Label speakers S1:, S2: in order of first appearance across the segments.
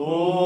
S1: Oh.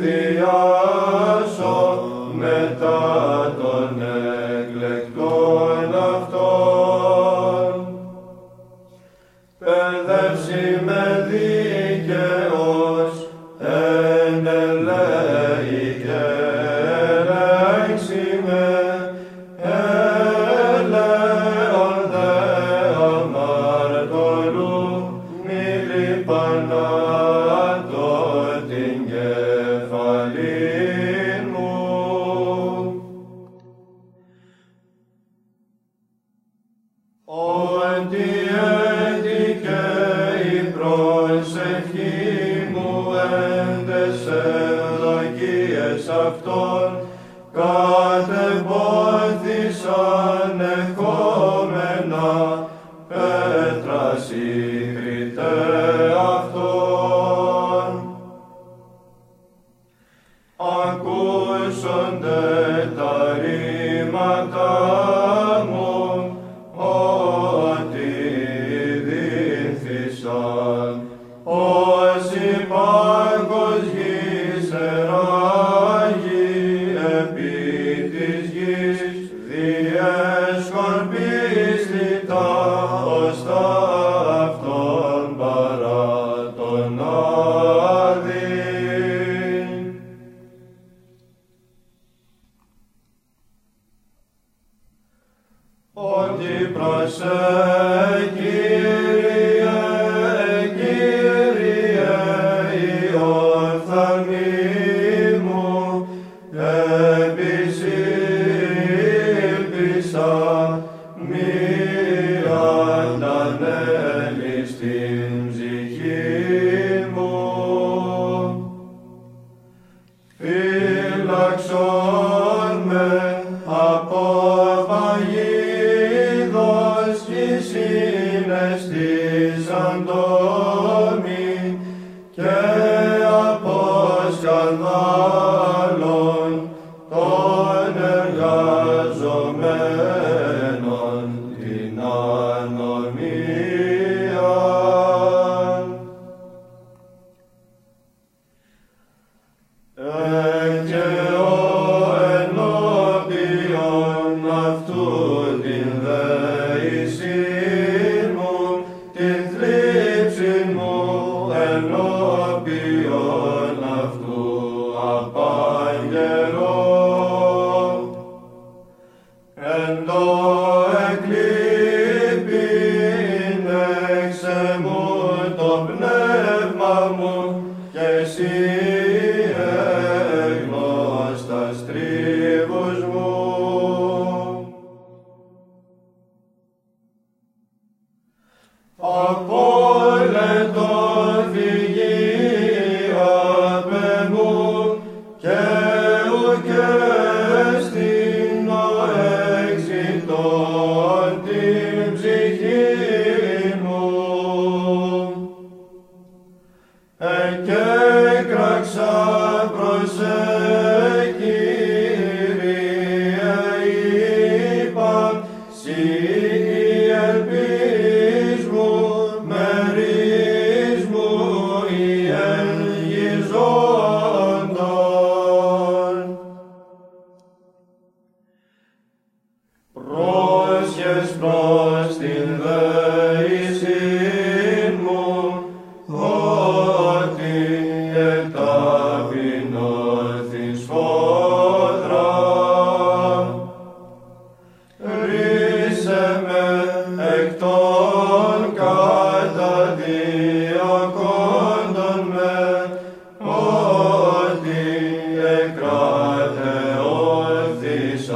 S1: συνδυάσω μετά τον εκλεκτόν αυτόν. Παιδεύσει με δύο εις Από αποβαγίδος της ύμνες της αντόμη και από σκανδά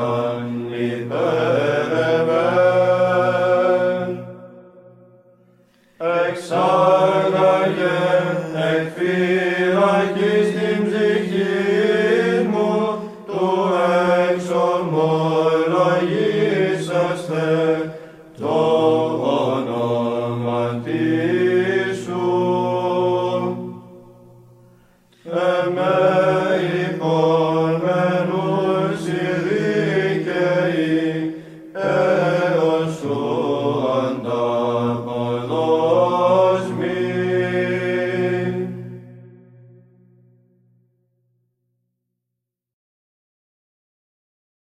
S1: Son with the